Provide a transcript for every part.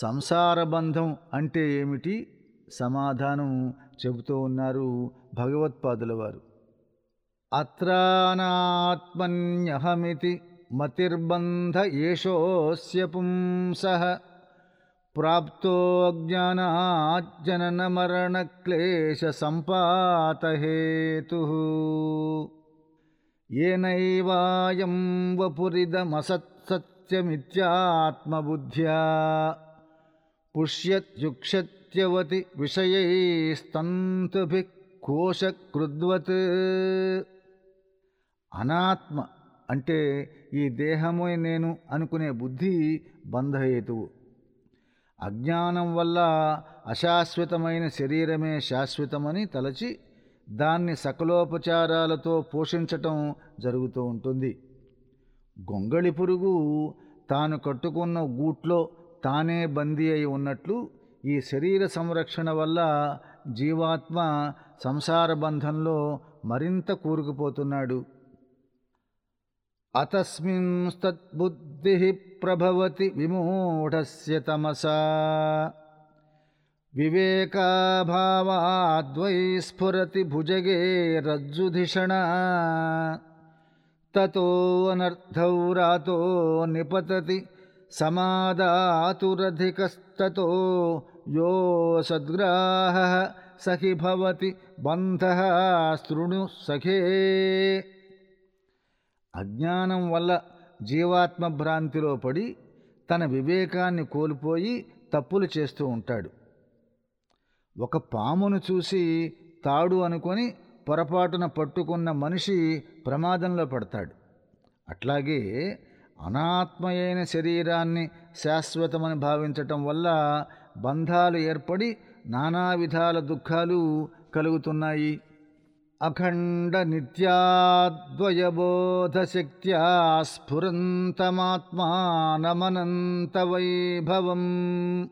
సంసార బంధం అంటే ఏమిటి? సమాధానం చెబుతూ ఉన్నారు భగవత్పాదుల వారు. అత్రానాత్మన్యహమితి మతిర్బంధ ఏషోస్య పుంసః ప్రాప్తో జ్ఞానాజ్జనన మరణ క్లేశ సంపాతహేతు ఏనైవాయం వపురిదమసత్సత్యమిత్యాత్మబుద్ధ్యా పుష్యత్యుక్షత్యవతి విషయైస్తంతుభి కోశకృద్వత్ అనాత్మ అంటే ఈ దేహమే నేను అనుకునే బుద్ధి బంధహేతువు. అజ్ఞానం వల్ల అశాశ్వతమైన శరీరమే శాశ్వతమని తలచి దాన్ని సకలోపచారాలతో పోషించటం జరుగుతూ ఉంటుంది. గొంగళి పురుగు తాను కట్టుకున్న గూట్లో తానే బందీ అయి ఉన్నట్లు ఈ శరీర సంరక్షణ వల్ల జీవాత్మ సంసార బంధంలో మరింత కూరుకుపోతున్నాడు. అతస్మింస్తద్బుద్ధి ప్రభవతి విమూఢస్య తమసా. వివేకాభావాద్వై స్ఫురతి భుజగే రజ్జుధిషణ. తతోనర్థౌ రాతో నిపతతి సమాదాతురధికస్తతో యో సద్గ్రాహ సఖి భవతి బంధ శృణు సఖే. అజ్ఞానం వల్ల జీవాత్మ భ్రాంతిలో పడి తన వివేకాన్ని కోల్పోయి తప్పులు చేస్తూ ఉంటాడు. ఒక పామును చూసి తాడు అనుకొని పొరపాటున పట్టుకున్న మనిషి ప్రమాదంలో పడతాడు. అట్లాగే అనాత్మయైన శరీరాన్ని శాశ్వతమని భావించటం వల్ల బంధాలు ఏర్పడి నానా విధాల దుఃఖాలు కలుగుతున్నాయి. అఖండ నిత్యాద్వయబోధశక్త్యా స్ఫురంతమాత్మానమనంత వైభవం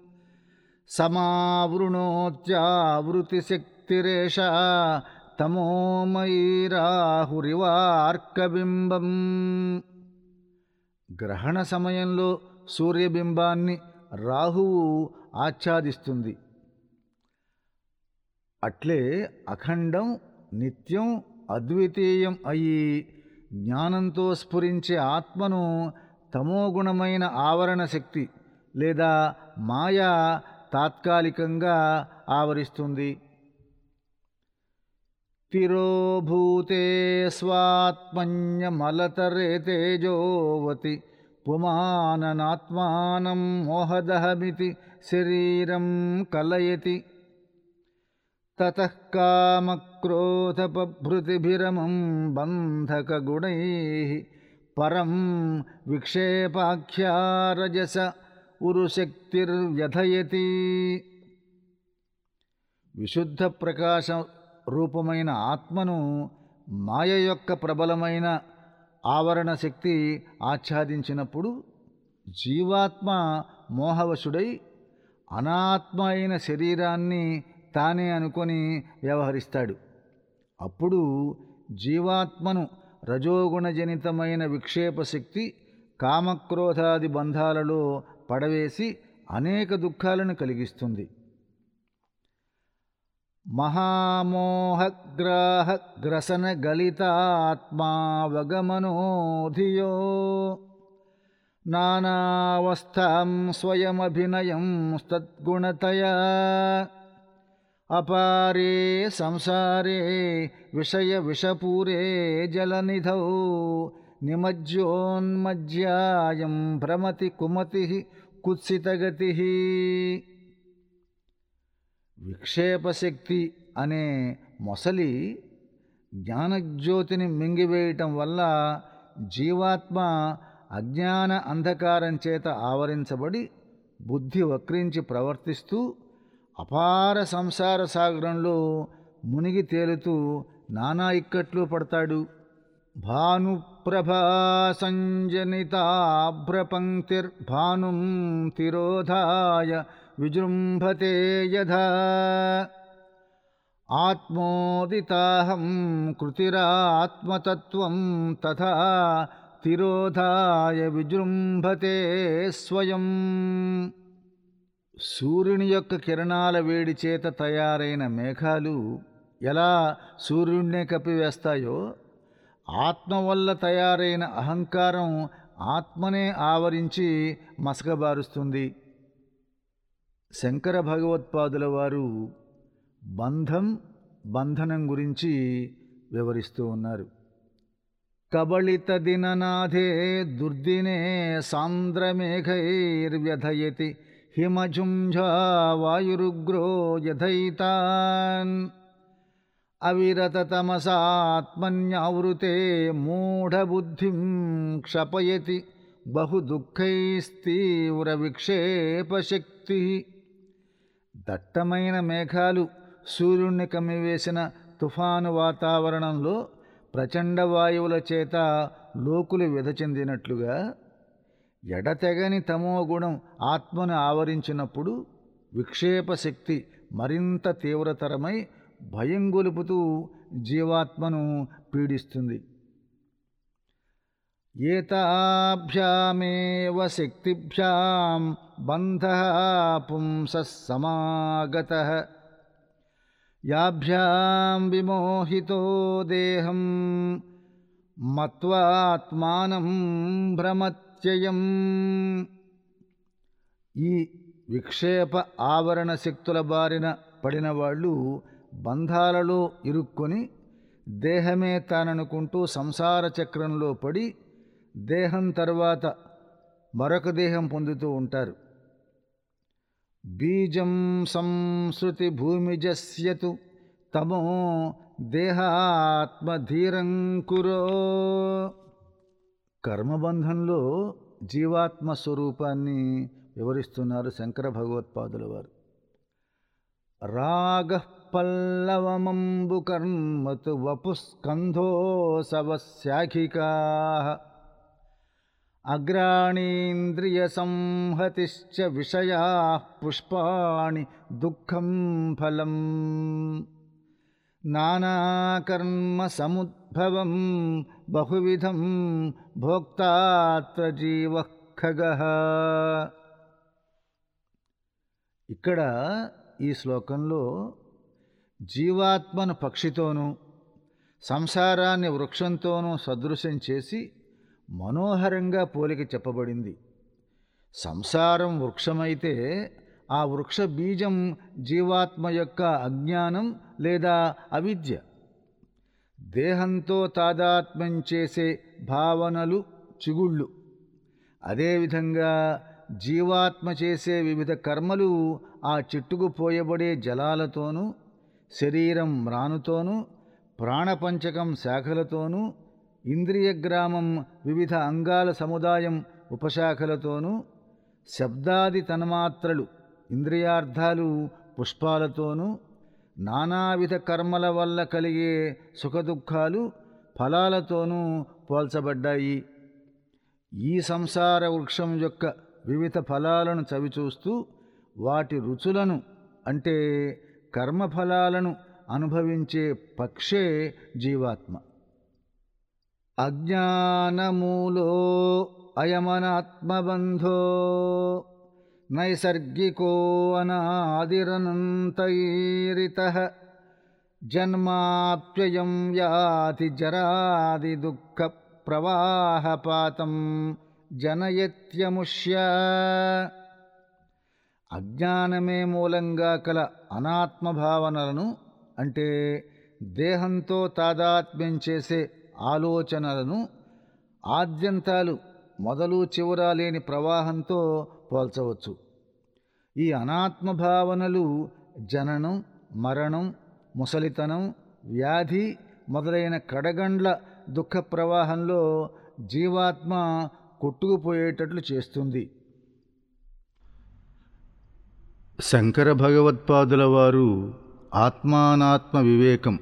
సమావృణోత్యావృతిశక్తిరేష తమోమయీరాహురివార్కబింబం. గ్రహణ సమయంలో సూర్యబింబాన్ని రాహువు ఆచ్ఛాదిస్తుంది. అట్లే అఖండం నిత్యం అద్వితీయం అయి జ్ఞానంతో స్ఫురించే ఆత్మను తమోగుణమైన ఆవరణ శక్తి లేదా మాయ తాత్కాలికంగా ఆవరిస్తుంది. తిరోభూతే స్వాత్మన్యమలతరే తేజోవతి పుమాననాత్మానం మోహదహమితి శరీరం కలయతి తతః బంధకగుణై పరం విక్షేపాఖ్యారజస ఉరుశక్తిర్వ్యథయతి విశుద్ధ ప్రకాశం రూపమైన ఆత్మను మాయ యొక్క ప్రబలమైన ఆవరణ శక్తి ఆచ్ఛాదించినప్పుడు జీవాత్మ మోహవశుడై అనాత్మ అయిన శరీరాన్ని తానే అనుకొని వ్యవహరిస్తాడు. అప్పుడు జీవాత్మను రజోగుణజనితమైన విక్షేప శక్తి కామక్రోధాది బంధాలలో పడవేసి అనేక దుఃఖాలను కలిగిస్తుంది. महामोहग्राहग्रसनगलितात्मावगमनो धियो नानावस्थां स्वयमभिनयं तद्गुणतया अपारे संसारे विषयविषपूरे जलनिधौ निमज्जोन्मज्जायं भ्रमति कुमतिः कुत्सितगतिः విక్షేపశక్తి అనే మొసలి జ్ఞానజ్యోతిని మింగివేయటం వల్ల జీవాత్మ అజ్ఞాన అంధకారం చేత ఆవరించబడి బుద్ధి వక్రించి ప్రవర్తిస్తూ అపార సంసార సాగరంలో మునిగి తేలుతూ నానా ఇక్కట్లు పడతాడు. భానుప్రభా సంజనితాభ్రపంక్తిర్భానుం తిరోధాయ విజృంభతే యథా ఆత్మోదితాహం కృతిరాత్మతత్వం తథా తిరోధాయ విజృంభతే స్వయం సూర్యుని యొక్క కిరణాల వేడి చేత తయారైన మేఘాలు ఎలా సూర్యుడినే కప్పివేస్తాయో ఆత్మ వల్ల తయారైన అహంకారం ఆత్మనే ఆవరించి మసకబారుస్తుంది. శంకర భగవత్పాదుల వారు బంధం బంధనం గురించి వివరిస్తూ ఉన్నారు. కబళిత దిననాథే దుర్దినే సాంద్రమేఘైర్వ్యధయతి హిమజుంఝా వాయురుగ్రో యథైతాన్. అవిరతతమసాత్మన్యావృతే మూఢబుద్ధిం క్షపయతి బహుదుఃఖైస్తీవ్ర విక్షేపశక్తి దట్టమైన మేఘాలు సూర్యుణ్ణి కమ్మివేసిన తుఫాను వాతావరణంలో ప్రచండ వాయువుల చేత లోకులు విధచెందినట్లుగా ఎడతెగని తమో గుణం ఆత్మను ఆవరించినప్పుడు విక్షేప శక్తి మరింత తీవ్రతరమై భయం గొలుపుతూ జీవాత్మను పీడిస్తుంది. ఏతాభ్యామేవ శక్తిభ్యాం బంధ పుంసః సమాగత యాభ్యాం విమోహితో దేహం మత్వాత్మానం భ్రమత్యయం ఈ విక్షేప ఆవరణ శక్తుల బారిన పడిన వాళ్ళు బంధాలలో ఇరుక్కొని దేహమే తాననుకుంటూ సంసార చక్రంలో పడి దేహం తర్వాత మరొక దేహం పొందుతూ ఉంటారు. బీజం సంస్కృతి భూమిజస్యతు తమో దేహాత్మధీరం కురో. కర్మబంధంలో జీవాత్మ స్వరూపాన్ని వివరిస్తున్నారు శంకర భగవత్పాదుల వారు. రాగ పల్లవమంబు కర్మతు వపుస్కంధో సవశాఖికా అగ్రాణీంద్రియసంహతిశ్చ విషయా పుష్పాణి దుఃఖం ఫలం. నానాకర్మ సముద్భవం బహువిధం భోక్తాత్వజీవ ఖగ ఇక్కడ ఈ శ్లోకంలో జీవాత్మను పక్షితోనూ సంసారాన్ని వృక్షంతోనూ సదృశం చేసి మనోహరంగా పోలిక చెప్పబడింది. సంసారం వృక్షమైతే ఆ వృక్ష బీజం జీవాత్మ యొక్క అజ్ఞానం లేదా అవిద్య. దేహంతో తాదాత్మ్యం చేసే భావనలు చిగుళ్ళు. అదేవిధంగా జీవాత్మ చేసే వివిధ కర్మలు ఆ చెట్టుకు పోయబడే జలాలతోనూ శరీరం మ్రానుతోనూ ప్రాణపంచకం శాఖలతోనూ ఇంద్రియగ్రామం వివిధ అంగాల సముదాయం ఉపశాఖలతోనూ శబ్దాది తన్మాత్రలు ఇంద్రియార్థాలు పుష్పాలతోనూ నానావిధ కర్మల వల్ల కలిగే సుఖదుఖాలు ఫలాలతోనూ పోల్చబడ్డాయి. ఈ సంసార వృక్షం యొక్క వివిధ ఫలాలను చవిచూస్తూ వాటి రుచులను అంటే కర్మఫలాలను అనుభవించే పక్షే జీవాత్మ. అజ్ఞానమూలో అయమనాత్మబంధో నైసర్గికో అనాదిరనంతైరిత జన్మాప్యయం యాతి జరాది దుఃఖ ప్రవాహపాతం జనయత్యముష్య. అజ్ఞానమే మూలంగా కల అనాత్మభావనలను అంటే దేహంతో తాదాత్మ్యం చేసే ఆలోచనలను ఆద్యంతాలు మొదలు చివర లేని ప్రవాహంతో పోల్చవచ్చు. ఈ అనాత్మ భావనలు జననం మరణం ముసలితనం వ్యాధి మొదలైన కడగండ్ల దుఃఖ ప్రవాహంలో జీవాత్మ కొట్టుకుపోయేటట్లు చేస్తుంది. శంకర భగవత్పాదుల వారు ఆత్మానాత్మ వివేకం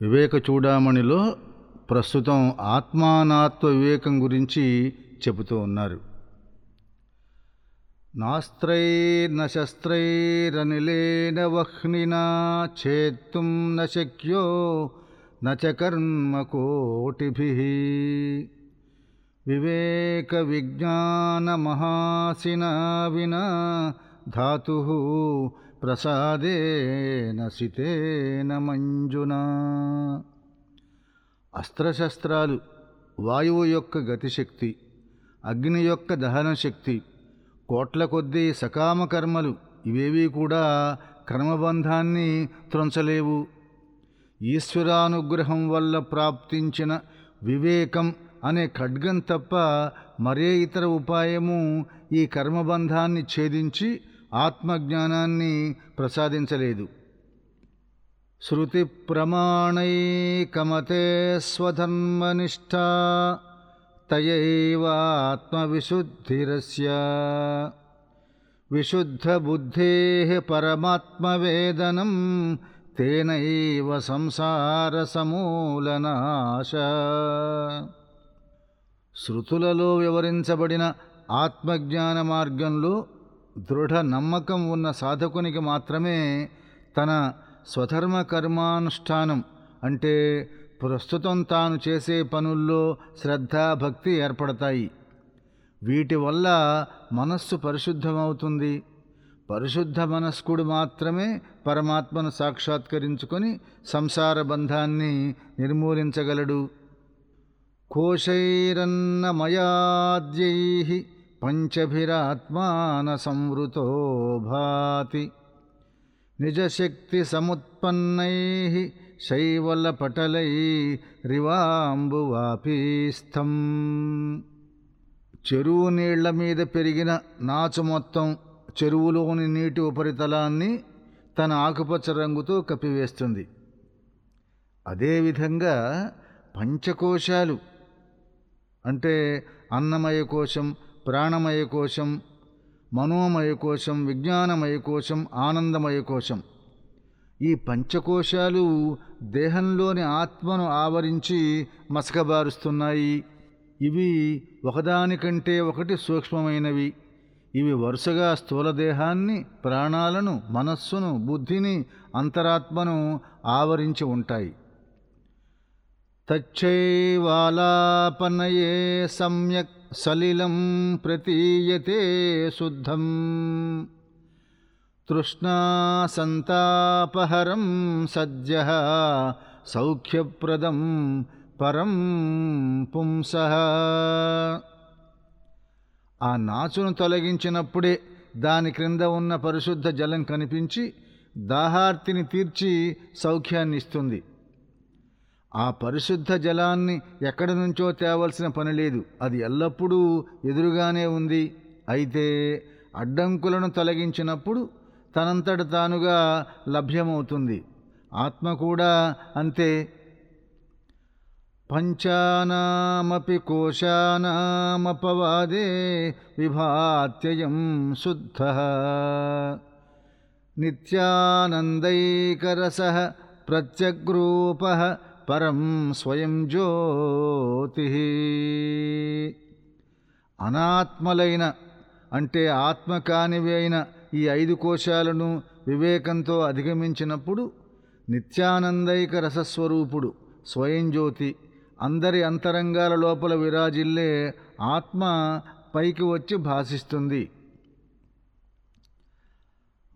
వివేక చూడామణిలో ప్రస్తుతం ఆత్మానాత్మ వివేకం గురించి చెబుతూ ఉన్నారు. నాస్త్రైర్న శస్త్రైరనిలేన వహ్నినా చేత్తుం న శక్యో చ కర్మ కోటిభి. వివేక విజ్ఞాన మహాసినా వినా ధాతు ప్రసాదేన సితేన మంజునా. అస్త్రశస్త్రాలు వాయువు యొక్క గతిశక్తి అగ్ని యొక్క దహన శక్తి కోట్ల కొద్దీ సకామ కర్మలు ఇవేవీ కూడా కర్మబంధాన్ని త్రొంచలేవు. ఈశ్వరానుగ్రహం వల్ల ప్రాప్తించిన వివేకం అనే ఖడ్గం తప్ప మరే ఇతర ఉపాయము ఈ కర్మబంధాన్ని ఛేదించి ఆత్మజ్ఞానాన్ని ప్రసాదించలేదు. శృతి ప్రమాణైకమతే స్వధర్మనిష్టా తయైవాత్మవిశుద్ధిరస్య విశుద్ధబుద్ధే పరమాత్మవేదనం తేనైవ సంసారసమూలనాశ శృతులలో వివరించబడిన ఆత్మజ్ఞాన మార్గంలో దృఢ నమ్మకం ఉన్న సాధకునికి మాత్రమే తన స్వధర్మ కర్మానుష్ఠానం అంటే ప్రస్తుతం తాను చేసే పనుల్లో శ్రద్ధాభక్తి ఏర్పడతాయి. వీటి వల్ల మనస్సు పరిశుద్ధమవుతుంది. పరిశుద్ధ మనస్కుడు మాత్రమే పరమాత్మను సాక్షాత్కరించుకొని సంసార బంధాన్ని నిర్మూలించగలడు. కోశైరన్నమయాద్యై పంచభిరాత్మాన సంవృతో భాతి. నిజశక్తి సముత్పన్నై శైవలపటలై రివాంబువాపీస్థం చెరువు నీళ్ళ మీద పెరిగిన నాచు మొత్తం చెరువులోని నీటి ఉపరితలాన్ని తన ఆకుపచ్చ రంగుతో కప్పివేస్తుంది. అదేవిధంగా పంచకోశాలు అంటే అన్నమయ కోశం ప్రాణమయ కోశం మనోమయ కోశం విజ్ఞానమయ కోశం ఆనందమయ కోశం. ఈ పంచకోశాలు దేహంలోని ఆత్మను ఆవరించి మసకబారుస్తున్నాయి. ఇవి ఒకదానికంటే ఒకటి సూక్ష్మమైనవి. ఇవి వరుసగా స్థూలదేహాన్ని ప్రాణాలను మనస్సును బుద్ధిని అంతరాత్మను ఆవరించి ఉంటాయి. తచ్చైవాలాపనయే సమ్యక్ సలిలం ప్రతీయతే శుద్ధం. తృష్ణా సంతాపహరం సౌఖ్యప్రదం పరం పుంస. ఆ నాచును తొలగించినప్పుడే దాని క్రింద ఉన్న పరిశుద్ధ జలం కనిపించి దాహార్తిని తీర్చి సౌఖ్యాన్నిస్తుంది. ఆ పరిశుద్ధ జలాన్ని ఎక్కడి నుంచో తేవలసిన పని లేదు. అది ఎల్లప్పుడూ ఎదురుగానే ఉంది. అయితే అడ్డంకులను తొలగించినప్పుడు తనంతట తానుగా లభ్యమవుతుంది. ఆత్మ కూడా అంతే. పంచానామపి కోశానామపవాదే విభాత్యయం శుద్ధ. నిత్యానందైకరస ప్రత్యగ్రూప పరం స్వయం జ్యోతి. అనాత్మలైన అంటే ఆత్మ కానివి అయిన ఈ ఐదు కోశాలను వివేకంతో అధిగమించినప్పుడు నిత్యానందైక రసస్వరూపుడు స్వయం జ్యోతి అందరి అంతరంగాల లోపల విరాజిల్లే ఆత్మ పైకి వచ్చి భాసిస్తుంది.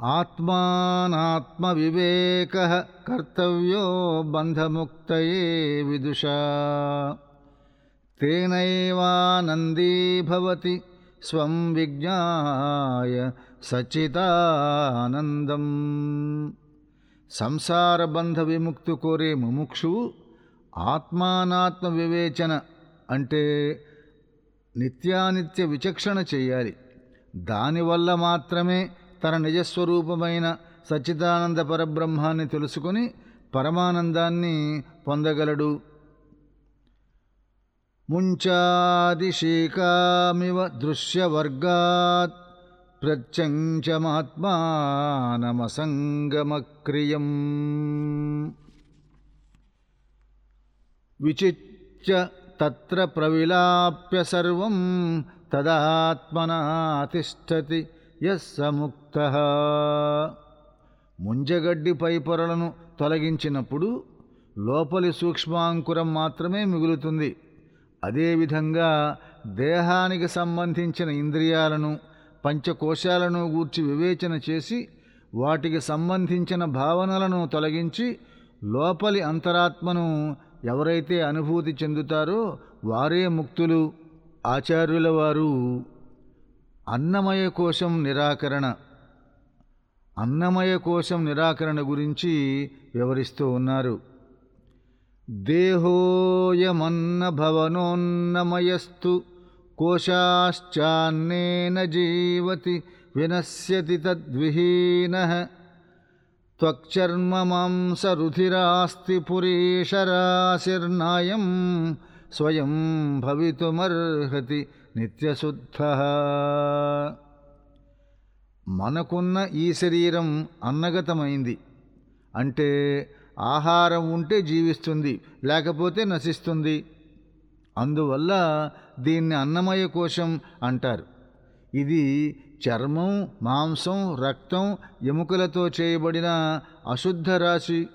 ఆత్మానాత్మ వివేక కర్తవ్యో బంధముక్తయే విదుషా. తేనైవానందీభవతి స్వం విజ్ఞాయ సచితానందం సంసార బంధ విముక్తి కోరే ముముక్షు ఆత్మానాత్మ వివేచన అంటే నిత్యానిత్య విచక్షణ చేయాలి. దానివల్ల మాత్రమే తన నిజస్వరూపమైన సచ్చిదానంద పరబ్రహ్మాన్ని తెలుసుకుని పరమానందాన్ని పొందగలడు. ముంచాదిశీకామివ దృశ్యవర్గాత్ ప్రత్యంచమాత్మానమసంగమక్రియం. విచిత్య తత్ర ప్రవిలాప్య సర్వం తదాత్మనా తిష్టతి యస్సముక్త. ముంజగడ్డి పై పొరలను తొలగించినప్పుడు లోపలి సూక్ష్మాంకురం మాత్రమే మిగులుతుంది. అదేవిధంగా దేహానికి సంబంధించిన ఇంద్రియాలను పంచకోశాలను గూర్చి వివేచన చేసి వాటికి సంబంధించిన భావనలను తొలగించి లోపలి అంతరాత్మను ఎవరైతే అనుభూతి చెందుతారో వారే ముక్తులు ఆచార్యుల వారు అన్నమయ కోశం నిరాకరణ. అన్నమయ కోశం నిరాకరణ గురించి వివరిస్తూ ఉన్నారు. దేహోయమన్న భవనోన్నమయస్తు కోశాశ్చాన్నేన జీవతి వినశ్యతి తద్విహీన. త్వక్చర్మమాంసరుధిరాస్తి పురీషరాశిర్నాయం స్వయం భవితుమర్హతి నిత్యశుద్ధ. మనకున్న ఈ శరీరం అన్నగతమైంది. అంటే ఆహారం ఉంటే జీవిస్తుంది లేకపోతే నశిస్తుంది. అందువల్ల దీన్ని అన్నమయ కోశం అంటారు. ఇది చర్మం మాంసం రక్తం ఎముకలతో చేయబడిన అశుద్ధ రాశి.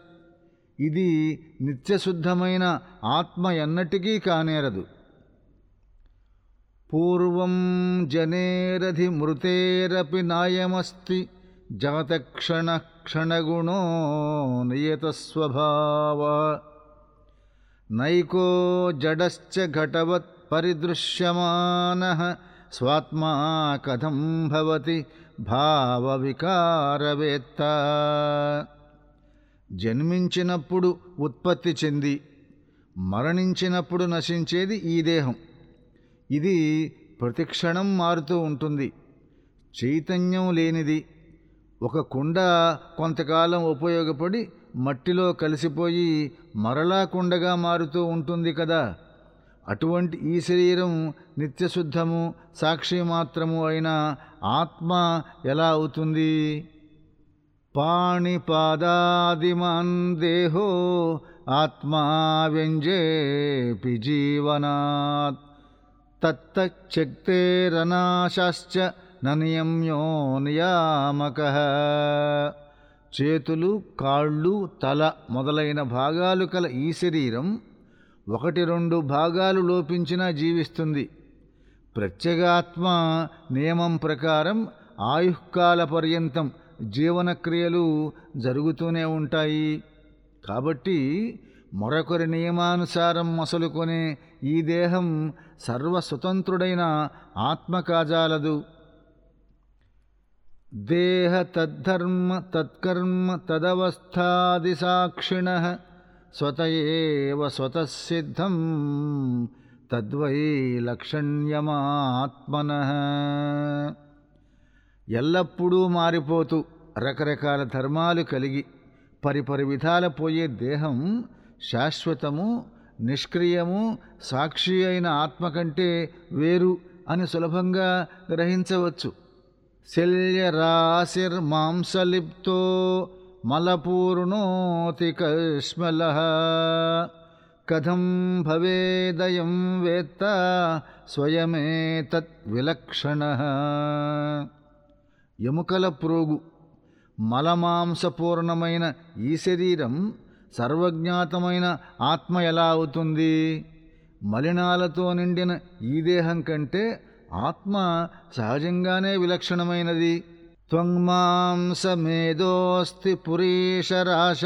ఇది నిత్యశుద్ధమైన ఆత్మ ఎన్నటికీ కానేరదు. పూర్వం జనేరధిమృతేరపి నాయమస్తి జాతక్షణ క్షణగుణో నియతస్వభావ నైకో జడశ్చ ఘటవత్ పరిదృశ్యమాన స్వాత్మా కథం భవతి భావవికారవేత్త. జన్మించినప్పుడు ఉత్పత్తి చెంది మరణించినప్పుడు నశించేది ఈ దేహం. ఇది ప్రతిక్షణం మారుతూ ఉంటుంది. చైతన్యం లేనిది. ఒక కుండ కొంతకాలం ఉపయోగపడి మట్టిలో కలిసిపోయి మరలా కుండగా మారుతూ ఉంటుంది కదా. అటువంటి ఈ శరీరం నిత్యశుద్ధము సాక్షి మాత్రము అయిన ఆత్మ ఎలా అవుతుంది? పాణిపాదాదిమాన్ దేహో ఆత్మా వ్యంజేపి జీవనాత్. తత్తక్తేరనాశాశ్చ ననియమ్యో నియామక. చేతులు కాళ్ళు తల మొదలైన భాగాలు కల ఈ శరీరం ఒకటి రెండు భాగాలు లోపించినా జీవిస్తుంది. ప్రత్యేగాత్మ నియమం ప్రకారం ఆయుష్కాల పర్యంతం జీవనక్రియలు జరుగుతూనే ఉంటాయి. కాబట్టి మరొకరి నియమానుసారం మసలుకొనే ఈ దేహం సర్వస్వతంత్రుడైన ఆత్మ కాజాలదు దేహ తద్ధర్మ తత్కర్మ తదవస్థాది సాక్షిణ స్వతయేవ స్వతసిద్ధం తద్వై లక్షణ్యమాత్మన. ఎల్లప్పుడూ మారిపోతూ రకరకాల ధర్మాలు కలిగి పరిపరి విధాల పోయే దేహం శాశ్వతము నిష్క్రియము సాక్షి అయిన ఆత్మ కంటే వేరు అని సులభంగా గ్రహించవచ్చు. శల్యరాశిర్మాంసలిప్తో మలపూర్ణోతి కష్మల. కథం భవేదయం వేత్త స్వయమే విలక్షణ. ఎముకల ప్రోగు మలమాంసపూర్ణమైన ఈ శరీరం సర్వజ్ఞాతమైన ఆత్మ ఎలా అవుతుంది? మలినాలతో నిండిన ఈ దేహం కంటే ఆత్మ సహజంగానే విలక్షణమైనది. త్వంమాంసమేదోస్తి పురీషరాశ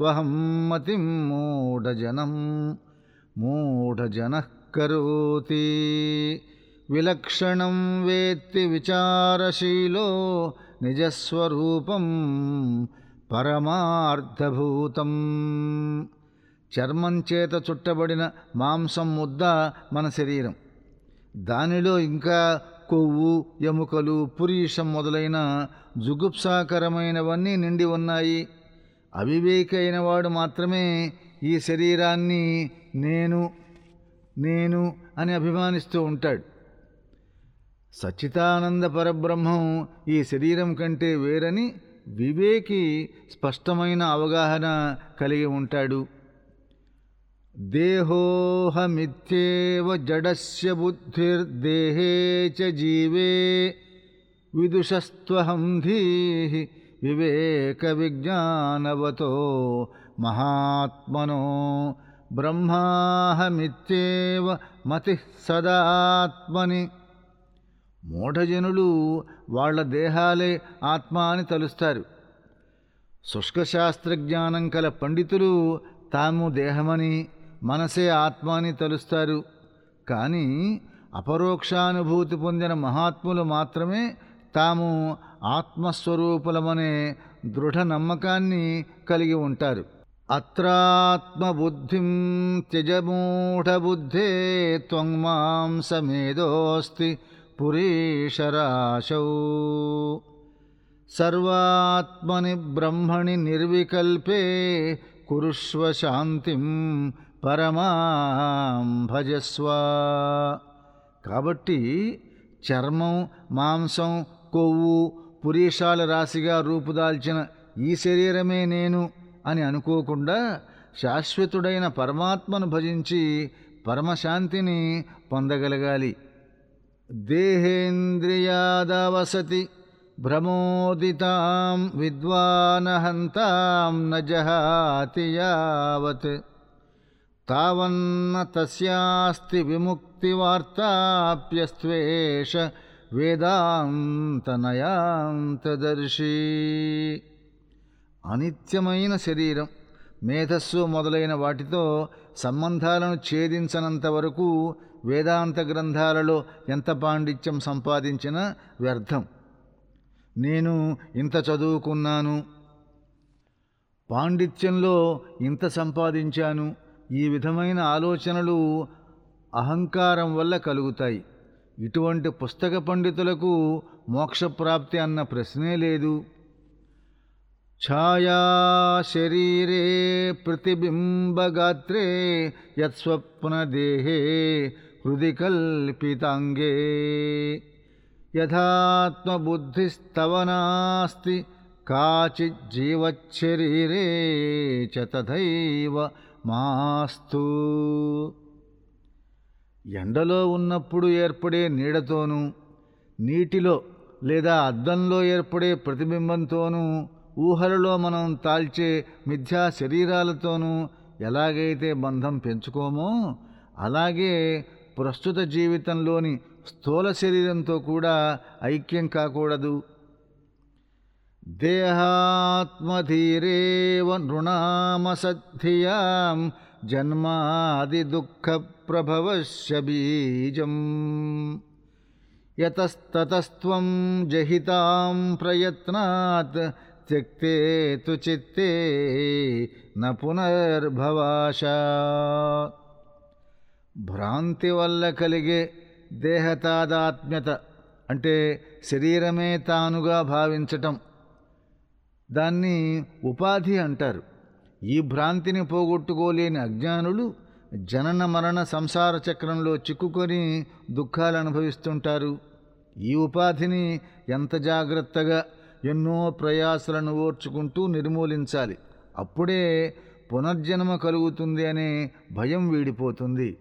వహం మూఢజనం. మూఢజన కరోతి. విలక్షణం వేత్తి విచారశీలో నిజస్వరూపం పరమార్థభూతం. చర్మం చేత చుట్టబడిన మాంసం ముద్ద మన శరీరం. దానిలో ఇంకా కొవ్వు ఎముకలు పురీషం మొదలైన జుగుప్సాకరమైనవన్నీ నిండి ఉన్నాయి. అవివేకి అయినవాడు మాత్రమే ఈ శరీరాన్ని నేను నేను అని అభిమానిస్తూ ఉంటాడు. సచ్చితానంద పరబ్రహ్మం ఈ శరీరం కంటే వేరని వివేకి స్పష్టమైన అవగాహన కలిగి ఉంటాడు. దేహోహమిథ్యేవ జడస్య బుద్ధిర్దేహే చ జీవే విదుషస్త్వహం ధీః వివేక విజ్ఞానవతో మహాత్మనో బ్రహ్మాహమిత్యేవ మతి సదాత్మని మూఢజనులు వాళ్ళ దేహాలే ఆత్మ అని తలుస్తారు. శుష్క శాస్త్రజ్ఞానం కల పండితులు తాము దేహమని మనసే ఆత్మ అని తలుస్తారు. కానీ అపరోక్షానుభూతి పొందిన మహాత్ములు మాత్రమే తాము ఆత్మస్వరూపులమనే దృఢ నమ్మకాన్ని కలిగి ఉంటారు. అత్రాత్మబుద్ధిం త్యజమూఢబుద్ధే త్వంమాంసమేదోస్తి పురీషరాశౌ. సర్వాత్మని బ్రహ్మణి నిర్వికల్పే కురుష్వ శాంతిం పరమాం భజస్వ. కాబట్టి చర్మం మాంసం కొవ్వు పురీషాల రాశిగా రూపుదాల్చిన ఈ శరీరమే నేను అని అనుకోకుండా శాశ్వతుడైన పరమాత్మను భజించి పరమశాంతిని పొందగలగాలి. దేహేంద్రియాదవసతి భ్రమోదితాం విద్వానహంతాం న జహాతి యావత్. తావన్న తస్యాస్తి విముక్తివార్తాప్యస్త్వేష వేదాంతనయాంతదర్శీ. అనిత్యమైన శరీరం మేధస్సు మొదలైన వాటితో సంబంధాలను ఛేదించనంత వరకు వేదాంత గ్రంథాలలో ఎంత పాండిత్యం సంపాదించినా వ్యర్థం. నేను ఇంత చదువుకున్నాను. పాండిత్యంలో ఇంత సంపాదించాను. ఈ విధమైన ఆలోచనలు అహంకారం వల్ల కలుగుతాయి. ఇటువంటి పుస్తక పండితులకు మోక్షప్రాప్తి అన్న ప్రశ్నే లేదు. ఛాయా శరీరే ప్రతిబింబగాత్రే యత్స్వప్నదేహే హృది కల్పితాంగే యథాత్మబుద్ధిస్తవ నాస్తి కాచిజ్జీవచ్చరీరే చ తథైవ మాస్తు ఎండలో ఉన్నప్పుడు ఏర్పడే నీడతోనూ నీటిలో లేదా అద్దంలో ఏర్పడే ప్రతిబింబంతోనూ ఊహలలో మనం తాల్చే మిథ్యా శరీరాలతోనూ ఎలాగైతే బంధం పెంచుకోమో అలాగే ప్రస్తుత జీవితంలోని స్థూల శరీరంతో కూడా ఐక్యం కాకూడదు. దేహాత్మధీరేవ నృణామసద్ధియాం జన్మాది దుఃఖ ప్రభవశ బీజం. యతస్తతస్త్వం జహితాం ప్రయత్నాత్ త్యక్తే తు చిత్తే న పునర్భవాశ. భ్రాంతి వల్ల కలిగే దేహతాదాత్మ్యత అంటే శరీరమే తానుగా భావించటం. దాన్ని ఉపాధి అంటారు. ఈ భ్రాంతిని పోగొట్టుకోలేని అజ్ఞానులు జనన మరణ సంసార చక్రంలో చిక్కుకొని దుఃఖాలు అనుభవిస్తుంటారు. ఈ ఉపాధిని ఎంత జాగ్రత్తగా ఎన్నో ప్రయాసలను ఓర్చుకుంటూ నిర్మూలించాలి. అప్పుడే పునర్జన్మ కలుగుతుంది అనే భయం వీడిపోతుంది.